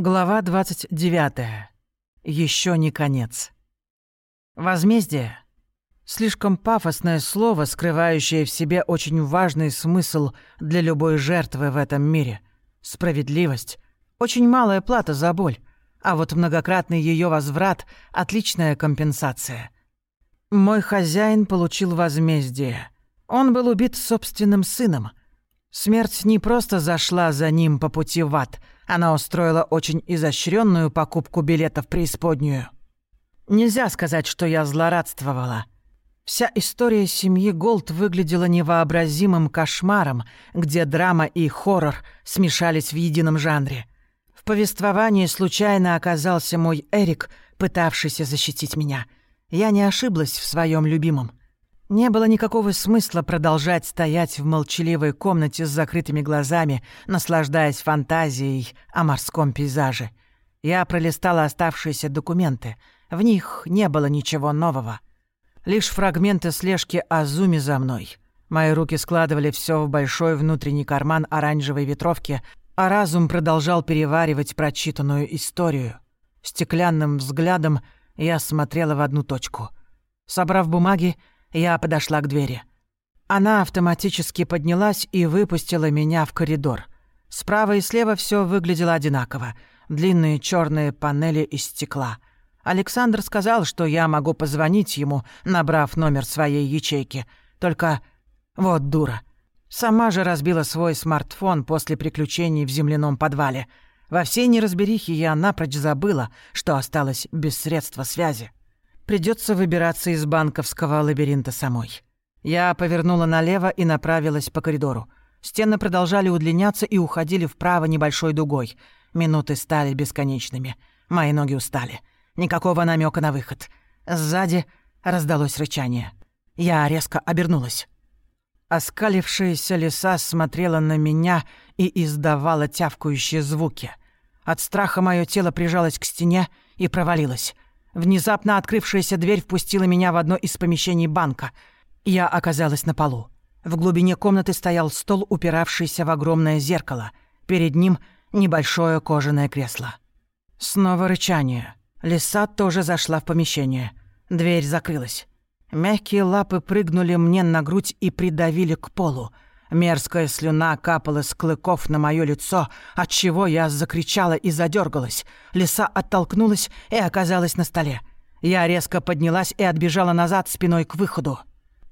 Глава 29. Еще не конец. Возмездие. Слишком пафосное слово, скрывающее в себе очень важный смысл для любой жертвы в этом мире. Справедливость. Очень малая плата за боль. А вот многократный ее возврат — отличная компенсация. Мой хозяин получил возмездие. Он был убит собственным сыном. Смерть не просто зашла за ним по пути в ад — она устроила очень изощренную покупку билетов в преисподнюю. Нельзя сказать, что я злорадствовала. Вся история семьи Голд выглядела невообразимым кошмаром, где драма и хоррор смешались в едином жанре. В повествовании случайно оказался мой Эрик, пытавшийся защитить меня. Я не ошиблась в своем любимом. Не было никакого смысла продолжать стоять в молчаливой комнате с закрытыми глазами, наслаждаясь фантазией о морском пейзаже. Я пролистала оставшиеся документы. В них не было ничего нового. Лишь фрагменты слежки Азуми за мной. Мои руки складывали все в большой внутренний карман оранжевой ветровки, а разум продолжал переваривать прочитанную историю. Стеклянным взглядом я смотрела в одну точку. Собрав бумаги, я подошла к двери. Она автоматически поднялась и выпустила меня в коридор. Справа и слева все выглядело одинаково. Длинные черные панели из стекла. Александр сказал, что я могу позвонить ему, набрав номер своей ячейки. Только вот дура. Сама же разбила свой смартфон после приключений в земляном подвале. Во всей неразберихе я напрочь забыла, что осталась без средства связи. Придется выбираться из банковского лабиринта самой. Я повернула налево и направилась по коридору. Стены продолжали удлиняться и уходили вправо небольшой дугой. Минуты стали бесконечными. Мои ноги устали. Никакого намека на выход. Сзади раздалось рычание. Я резко обернулась. Оскалившаяся лиса смотрела на меня и издавала тявкающие звуки. От страха мое тело прижалось к стене и провалилось. Внезапно открывшаяся дверь впустила меня в одно из помещений банка. Я оказалась на полу. В глубине комнаты стоял стол, упиравшийся в огромное зеркало. Перед ним небольшое кожаное кресло. Снова рычание. Лиса тоже зашла в помещение. Дверь закрылась. Мягкие лапы прыгнули мне на грудь и придавили к полу. Мерзкая слюна капала с клыков на мое лицо, от чего я закричала и задергалась. Лиса оттолкнулась и оказалась на столе. Я резко поднялась и отбежала назад спиной к выходу.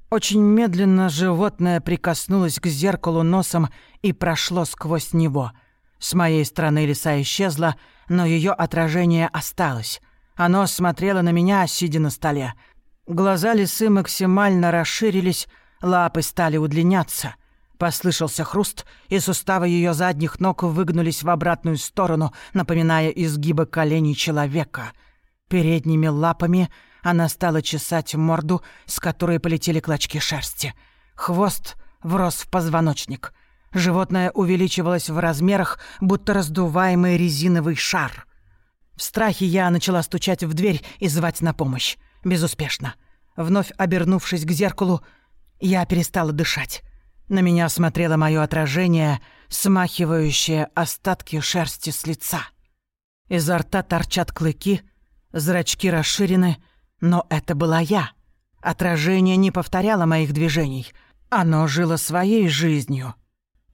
Очень медленно животное прикоснулось к зеркалу носом и прошло сквозь него. С моей стороны лиса исчезла, но ее отражение осталось. Оно смотрело на меня, сидя на столе. Глаза лисы максимально расширились, лапы стали удлиняться — Послышался хруст, и суставы ее задних ног выгнулись в обратную сторону, напоминая изгибы коленей человека. Передними лапами она стала чесать морду, с которой полетели клочки шерсти. Хвост врос в позвоночник. Животное увеличивалось в размерах, будто раздуваемый резиновый шар. В страхе я начала стучать в дверь и звать на помощь. Безуспешно. Вновь обернувшись к зеркалу, я перестала дышать. На меня смотрело мое отражение, смахивающее остатки шерсти с лица. Изо рта торчат клыки, зрачки расширены, но это была я. Отражение не повторяло моих движений. Оно жило своей жизнью.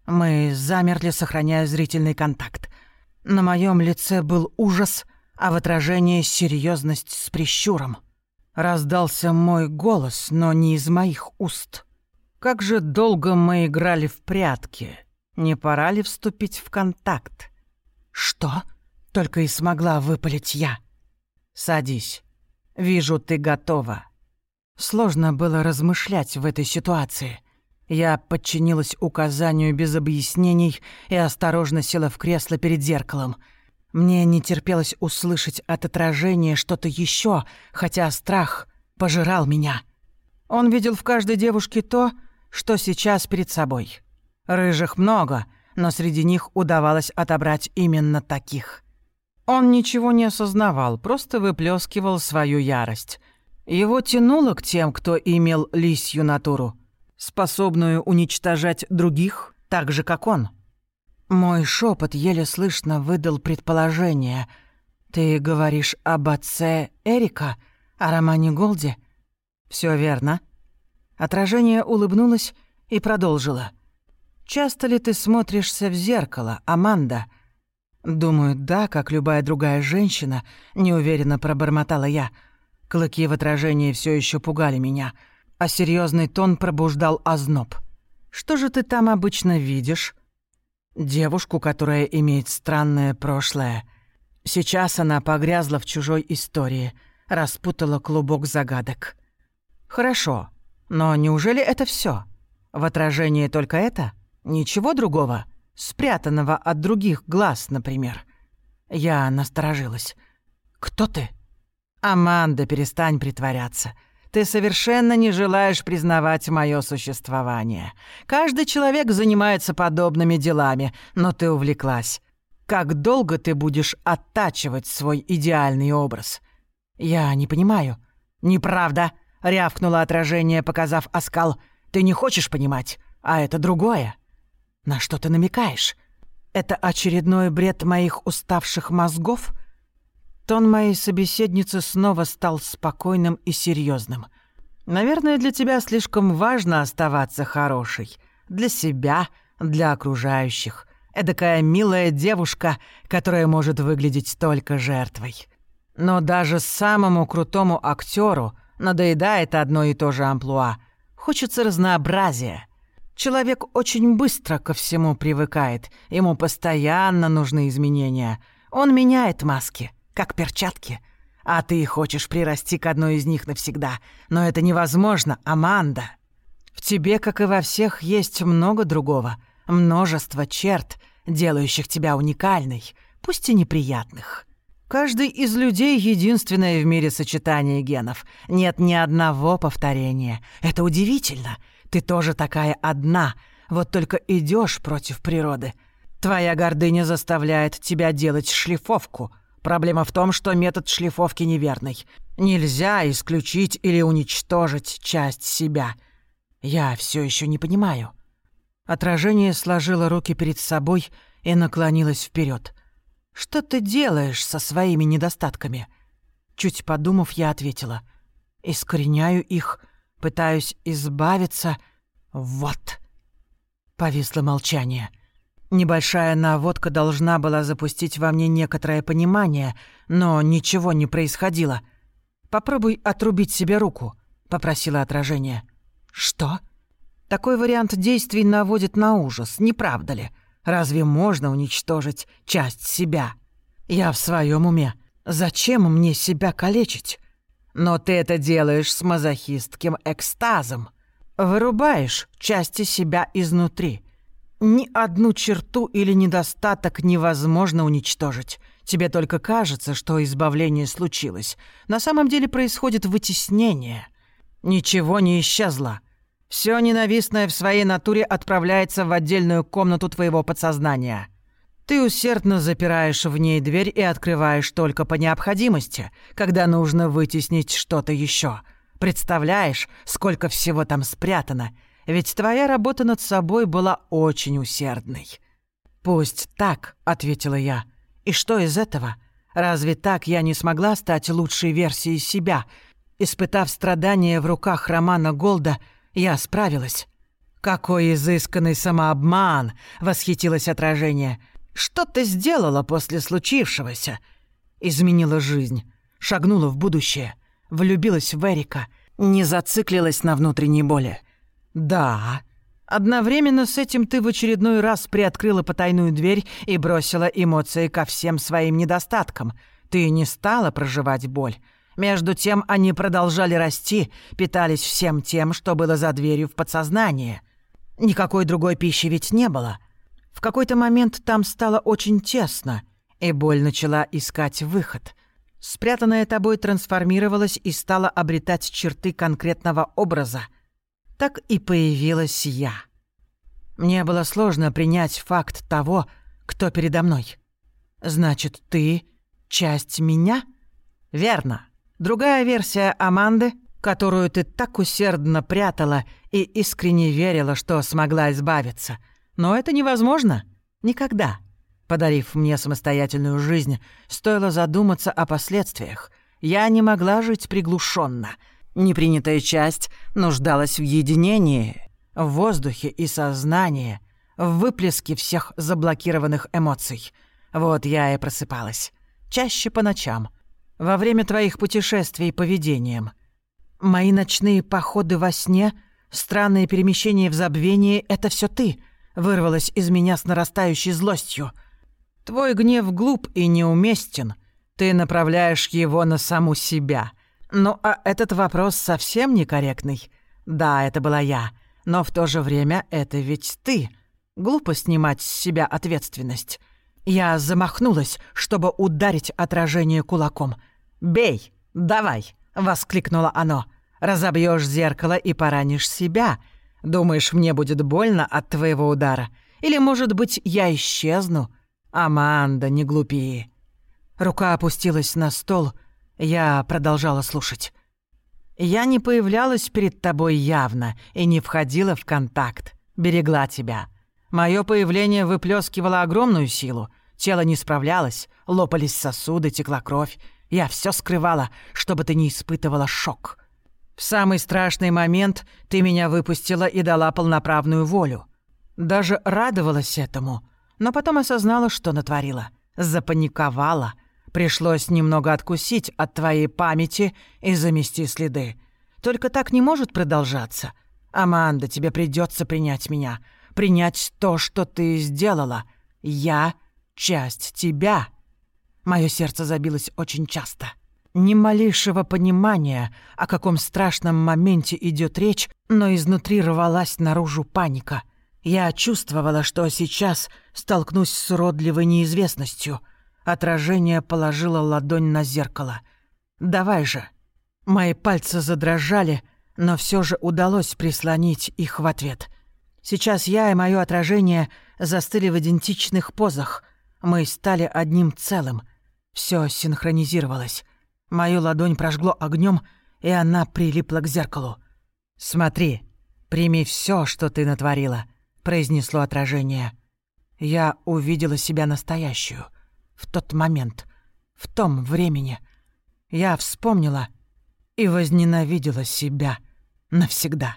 Мы замерли, сохраняя зрительный контакт. На моем лице был ужас, а в отражении серьезность с прищуром. Раздался мой голос, но не из моих уст. Как же долго мы играли в прятки. Не пора ли вступить в контакт? Что? Только и смогла выпалить я. Садись. Вижу, ты готова. Сложно было размышлять в этой ситуации. Я подчинилась указанию без объяснений и осторожно села в кресло перед зеркалом. Мне не терпелось услышать от отражения что-то еще, хотя страх пожирал меня. Он видел в каждой девушке то, что сейчас перед собой. Рыжих много, но среди них удавалось отобрать именно таких. Он ничего не осознавал, просто выплескивал свою ярость. Его тянуло к тем, кто имел лисью натуру, способную уничтожать других так же, как он. Мой шепот еле слышно выдал предположение. «Ты говоришь об отце Эрика, о романе Голде?» Все верно». Отражение улыбнулось и продолжило. «Часто ли ты смотришься в зеркало, Аманда?» «Думаю, да, как любая другая женщина», — неуверенно пробормотала я. Клыки в отражении все еще пугали меня, а серьезный тон пробуждал озноб. «Что же ты там обычно видишь?» Девушку, которая имеет странное прошлое. Сейчас она погрязла в чужой истории, распутала клубок загадок. Хорошо, но неужели это все? В отражении только это? Ничего другого? Спрятанного от других глаз, например. Я насторожилась. «Кто ты?» «Аманда, перестань притворяться. Ты совершенно не желаешь признавать мое существование. Каждый человек занимается подобными делами, но ты увлеклась. Как долго ты будешь оттачивать свой идеальный образ? Я не понимаю. Неправда, рявкнуло отражение, показав оскал. Ты не хочешь понимать, а это другое. На что ты намекаешь? Это очередной бред моих уставших мозгов? Тон моей собеседницы снова стал спокойным и серьезным. «Наверное, для тебя слишком важно оставаться хорошей. Для себя, для окружающих. Эдакая милая девушка, которая может выглядеть только жертвой. Но даже самому крутому актеру надоедает одно и то же амплуа. Хочется разнообразия». Человек очень быстро ко всему привыкает, ему постоянно нужны изменения. Он меняет маски как перчатки. А ты хочешь прирасти к одной из них навсегда. Но это невозможно, Аманда. В тебе, как и во всех, есть много другого. Множество черт, делающих тебя уникальной, пусть и неприятных. Каждый из людей — единственное в мире сочетание генов. Нет ни одного повторения. Это удивительно. Ты тоже такая одна, вот только идешь против природы. Твоя гордыня заставляет тебя делать шлифовку — Проблема в том, что метод шлифовки неверный. Нельзя исключить или уничтожить часть себя. Я все еще не понимаю. Отражение сложило руки перед собой и наклонилось вперед. «Что ты делаешь со своими недостатками?» Чуть подумав, я ответила. «Искореняю их, пытаюсь избавиться. Вот». Повисло молчание. Небольшая наводка должна была запустить во мне некоторое понимание, но ничего не происходило. «Попробуй отрубить себе руку», — попросила отражение. «Что?» Такой вариант действий наводит на ужас, не правда ли? Разве можно уничтожить часть себя? Я в своем уме. Зачем мне себя калечить? Но ты это делаешь с мазохистким экстазом. Вырубаешь части себя изнутри. Ни одну черту или недостаток невозможно уничтожить. Тебе только кажется, что избавление случилось. На самом деле происходит вытеснение. Ничего не исчезло. Все ненавистное в своей натуре отправляется в отдельную комнату твоего подсознания. Ты усердно запираешь в ней дверь и открываешь только по необходимости, когда нужно вытеснить что-то еще. Представляешь, сколько всего там спрятано — ведь твоя работа над собой была очень усердной». «Пусть так», — ответила я. «И что из этого? Разве так я не смогла стать лучшей версией себя? Испытав страдания в руках Романа Голда, я справилась». «Какой изысканный самообман!» — восхитилось отражение. «Что ты сделала после случившегося?» Изменила жизнь, шагнула в будущее, влюбилась в Эрика, не зациклилась на внутренней боли. «Да». Одновременно с этим ты в очередной раз приоткрыла потайную дверь и бросила эмоции ко всем своим недостаткам. Ты не стала проживать боль. Между тем они продолжали расти, питались всем тем, что было за дверью в подсознание. Никакой другой пищи ведь не было. В какой-то момент там стало очень тесно, и боль начала искать выход. Спрятанная тобой трансформировалась и стала обретать черты конкретного образа — так и появилась я. Мне было сложно принять факт того, кто передо мной. Значит, ты — часть меня? Верно. Другая версия Аманды, которую ты так усердно прятала и искренне верила, что смогла избавиться. Но это невозможно. Никогда. Подарив мне самостоятельную жизнь, стоило задуматься о последствиях. Я не могла жить приглушенно. Непринятая часть нуждалась в единении, в воздухе и сознании, в выплеске всех заблокированных эмоций. Вот я и просыпалась. Чаще по ночам. Во время твоих путешествий поведением. Мои ночные походы во сне, странные перемещения в забвении — это все ты — вырвалось из меня с нарастающей злостью. «Твой гнев глуп и неуместен. Ты направляешь его на саму себя. Ну а этот вопрос совсем некорректный. Да, это была я, но в то же время это ведь ты. Глупо снимать с себя ответственность». Я замахнулась, чтобы ударить отражение кулаком. «Бей! Давай!» — воскликнуло оно. «Разобьешь зеркало и поранишь себя. Думаешь, мне будет больно от твоего удара? Или, может быть, я исчезну? Аманда, не глупи». Рука опустилась на стол, я продолжала слушать. «Я не появлялась перед тобой явно и не входила в контакт. Берегла тебя. Мое появление выплескивало огромную силу. Тело не справлялось, лопались сосуды, текла кровь. Я все скрывала, чтобы ты не испытывала шок. В самый страшный момент ты меня выпустила и дала полноправную волю. Даже радовалась этому, но потом осознала, что натворила. Запаниковала. Пришлось немного откусить от твоей памяти и замести следы. Только так не может продолжаться. Аманда, тебе придется принять меня. Принять то, что ты сделала. Я — часть тебя. Мое сердце забилось очень часто. Ни малейшего понимания, о каком страшном моменте идет речь, но изнутри рвалась наружу паника. Я чувствовала, что сейчас столкнусь с уродливой неизвестностью. Отражение положило ладонь на зеркало. «Давай же!» Мои пальцы задрожали, но все же удалось прислонить их в ответ. Сейчас я и мое отражение застыли в идентичных позах. Мы стали одним целым. Все синхронизировалось. Мою ладонь прожгло огнем, и она прилипла к зеркалу. «Смотри, прими все, что ты натворила», — произнесло отражение. Я увидела себя настоящую. В тот момент, в том времени. Я вспомнила и возненавидела себя навсегда.